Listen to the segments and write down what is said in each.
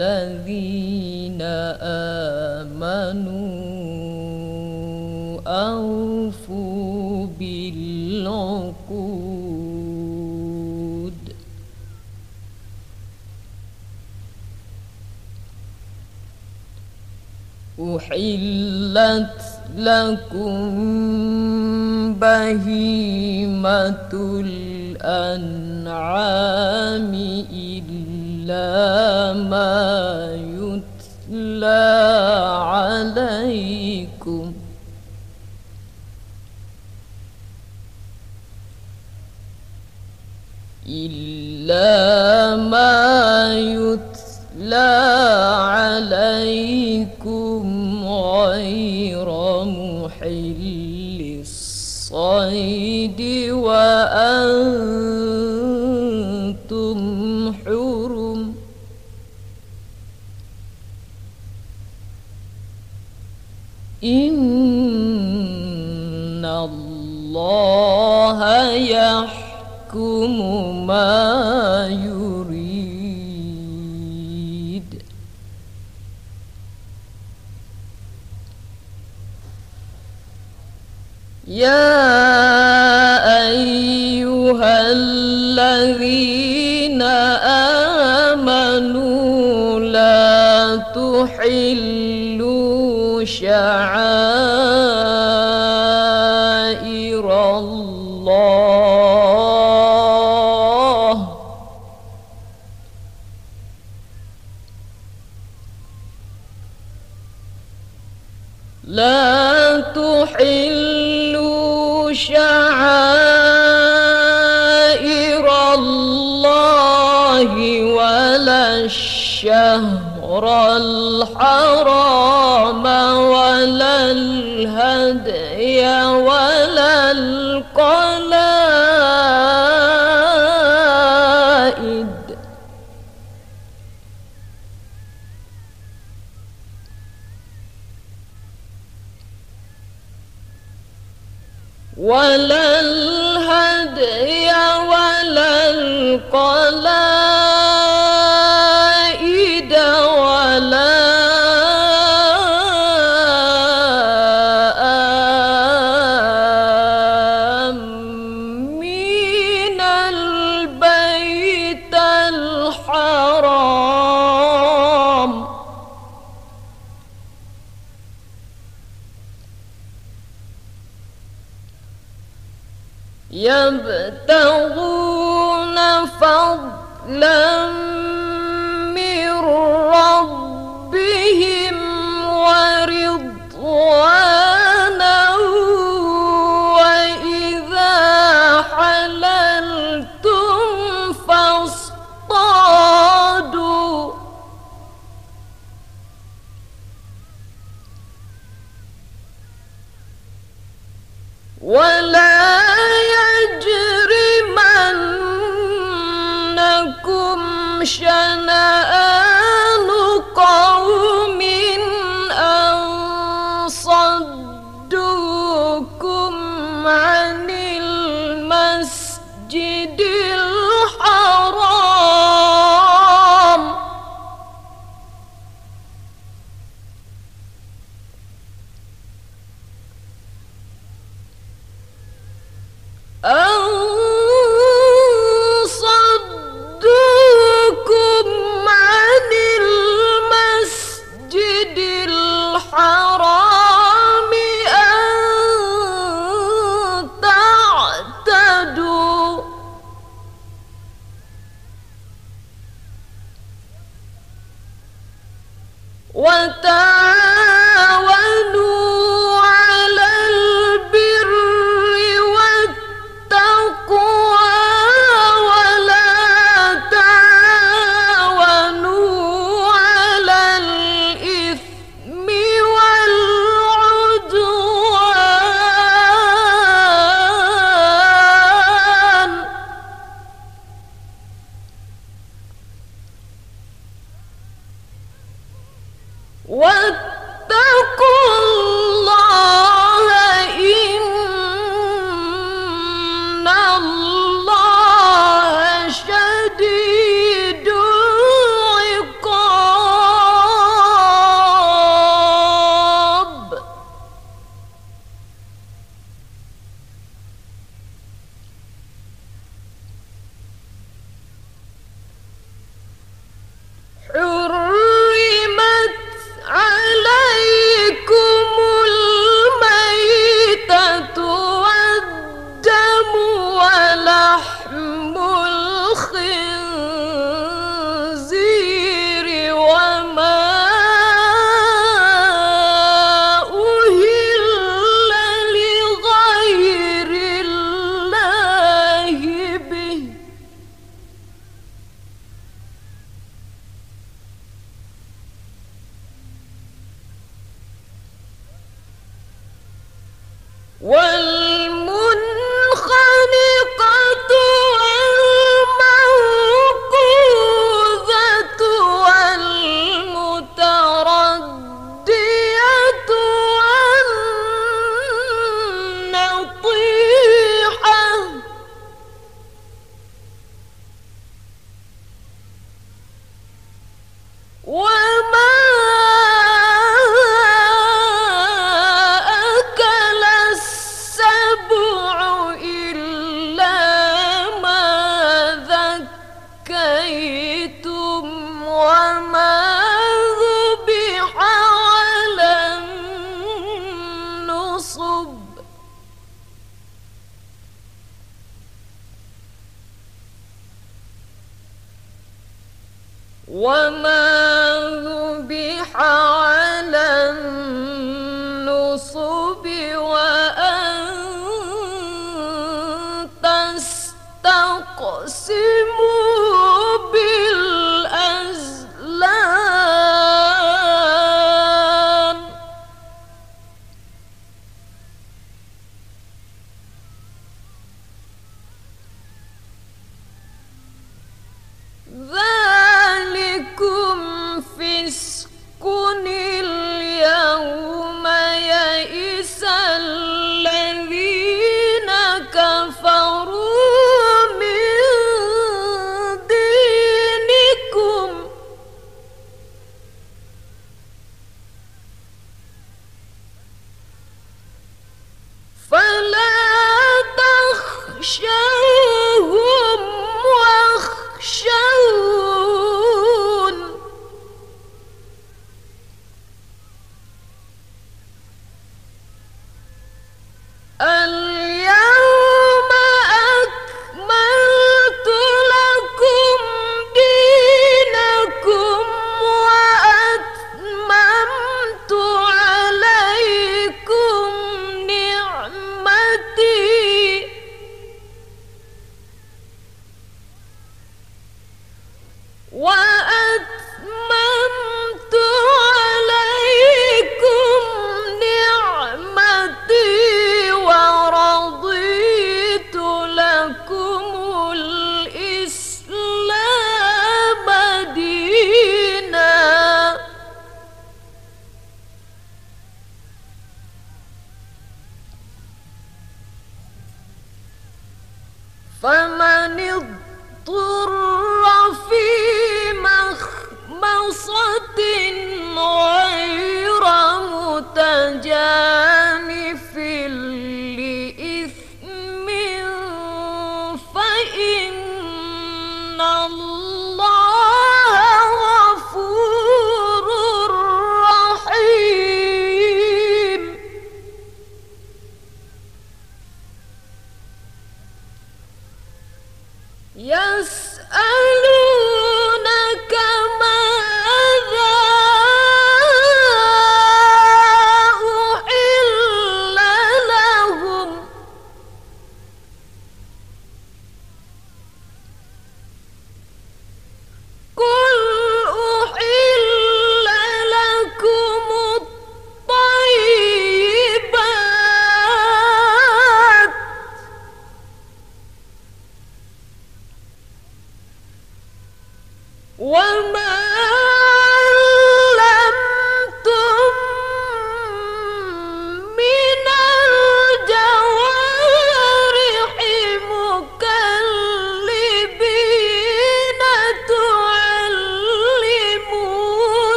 الذين آمنوا أوفوا بالعقود. أحلت لكم بهيمة الأنعام إلا ما يتلى عليكم. إلا ما يتلى عليكم غير محل الصيد وأنتم إن الله يحكم ما يريد. يا أيها الذين آمنوا لا تحلوا شعائر الله. لا تحلوا شعائر الله ولا الشهر الحرام. ولا الهدي ولا القلائد. ولا الهدي ولا القلائد. يبتغون فضلا من ربهم ورضوانا وإذا حللتم فاصطادوا. ولا يجرمنكم وتعاونوا واتقوا الله إن الله شديد العقاب. حر Well 我们 show. فمن اضطر في مخمصة غير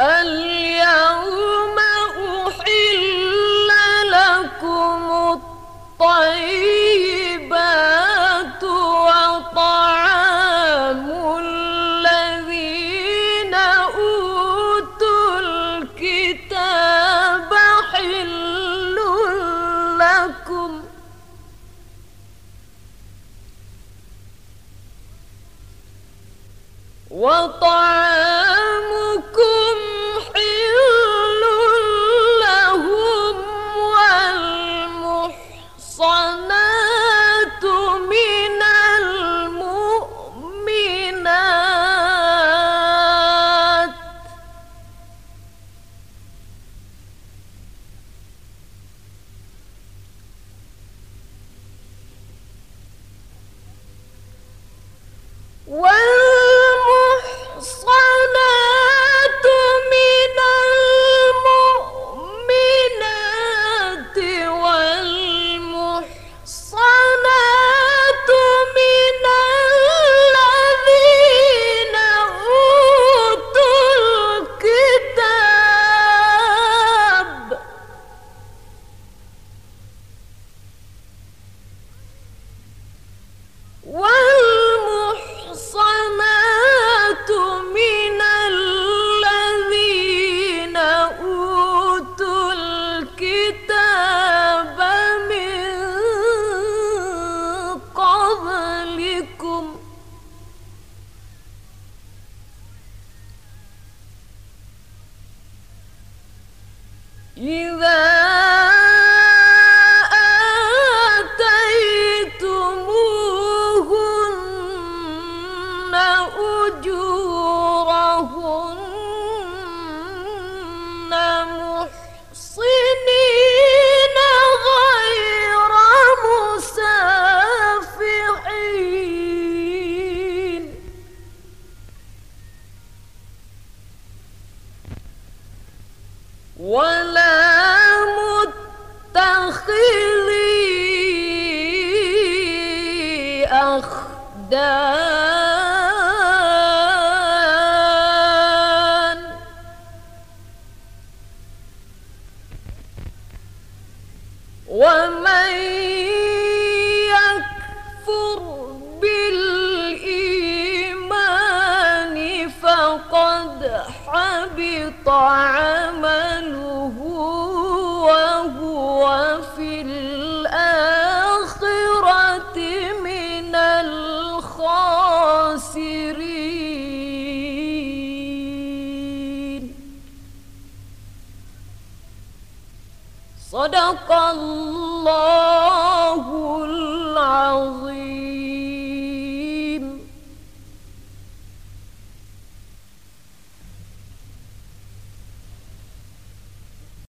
اليوم أحل لكم الطيبات وطعام الذين أوتوا الكتاب حل لكم وطعام What? the صدق الله